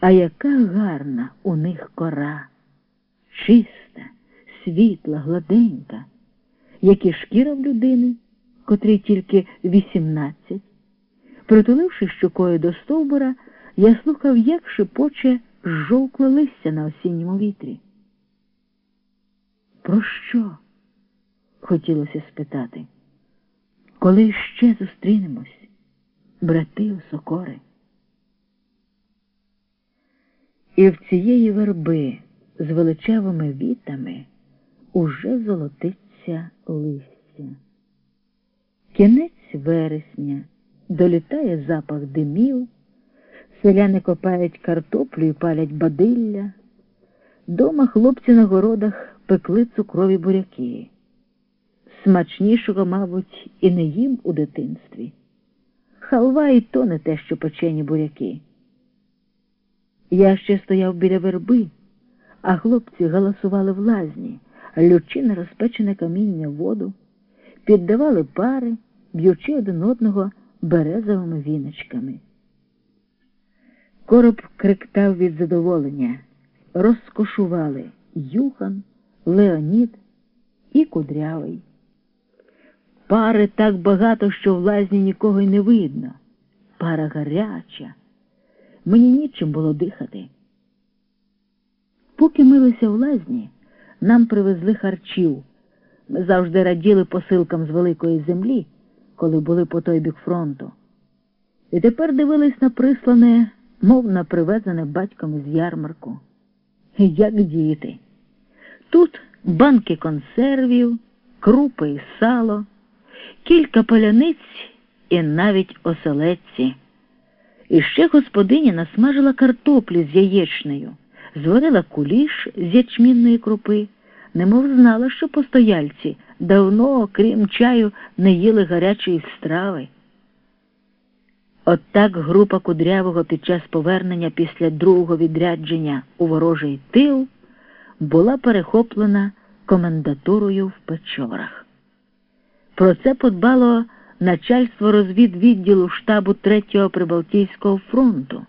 А яка гарна у них кора, чиста, світла, гладенька, як і шкіра в людини, котрій тільки вісімнадцять. Притуливши щокою до стовбура, я слухав, як шипоче жовкле листя на осінньому вітрі. Про що? хотілося спитати. Коли ще зустрінемось, брати осокори? І в цієї верби з величавими вітами уже золотиться листя. Кінець вересня долітає запах димів, селяни копають картоплю і палять бадилля. Дома хлопці на городах пекли цукрові буряки. Смачнішого, мабуть, і не їм у дитинстві. Халва і то не те, що печені буряки. Я ще стояв біля верби, а хлопці галасували в лазні, лючи на розпечене каміння воду, піддавали пари, б'ючи один одного березовими віночками. Короб криктав від задоволення, розкошували Юхан, Леонід і Кудрявий. Пари так багато, що в лазні нікого й не видно. Пара гаряча. Мені нічим було дихати. Поки милися в лазні, нам привезли харчів. Ми завжди раділи посилкам з великої землі, коли були по той бік фронту. І тепер дивились на прислане, мов на привезене батьком із ярмарку. Як діти. Тут банки консервів, крупи і сало, кілька поляниць і навіть оселедці. І ще господиня насмажила картоплі з яєчнею, зварила куліш з ячмінної крупи, немов знала, що постояльці давно, крім чаю, не їли гарячої страви. От так група кудрявого під час повернення після другого відрядження у ворожий тил була перехоплена комендатурою в Печорах. Про це подбало начальство розвідвідділу штабу Третього Прибалтійського фронту,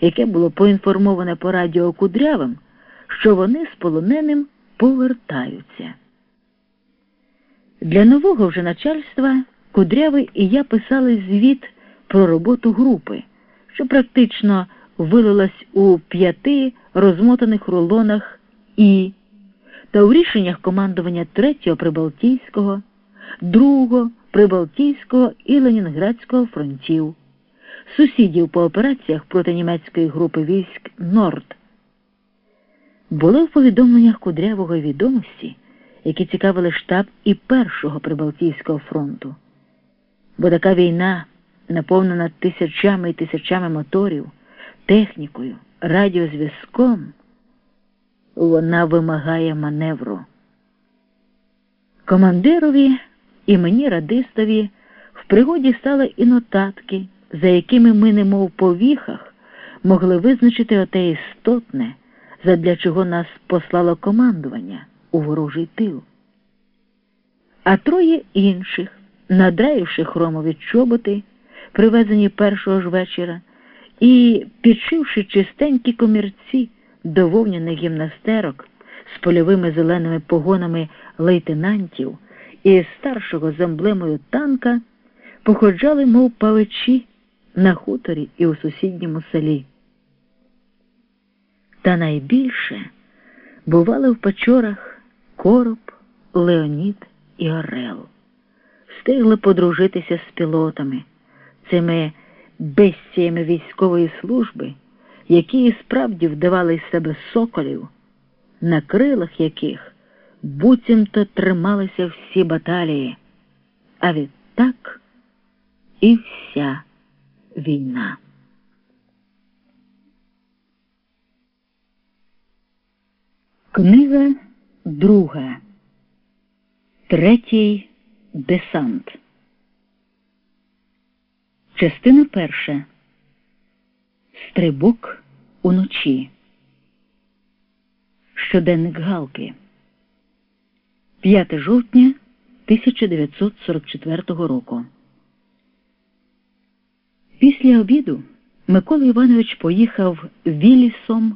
яке було поінформоване по радіо Кудрявим, що вони з полоненим повертаються. Для нового вже начальства Кудрявий і я писали звіт про роботу групи, що практично вилилась у п'яти розмотаних рулонах і та у рішеннях командування Третього Прибалтійського, Другого Прибалтійського і Ленінградського фронтів, сусідів по операціях проти німецької групи військ Норд. Були в повідомленнях кудрявого відомості, які цікавили штаб і Першого Прибалтійського фронту. Бо така війна, наповнена тисячами і тисячами моторів, технікою, радіозв'язком, вона вимагає маневру. Командирові і мені радистові в пригоді стали і нотатки, за якими ми, немов по віхах, могли визначити оте істотне, задля чого нас послало командування у ворожий тил. А троє інших, надраївши хромові чоботи, привезені першого ж вечора, і підшивши чистенькі комірці до вовняних гімнастерок з польовими зеленими погонами лейтенантів і старшого з емблемою танка походжали, мов павичі, на хуторі і у сусідньому селі. Та найбільше бували в печорах короб, Леонід і Орел. Встигли подружитися з пілотами, цими безціями військової служби, які і справді вдавали з себе соколів, на крилах яких буцімто трималися всі баталії, а відтак і вся війна. Книга друга. Третій десант. Частина перша. Стрибок уночі. Щоденник Галки. 5 жовтня 1944 року. Після обіду Микола Іванович поїхав вілісом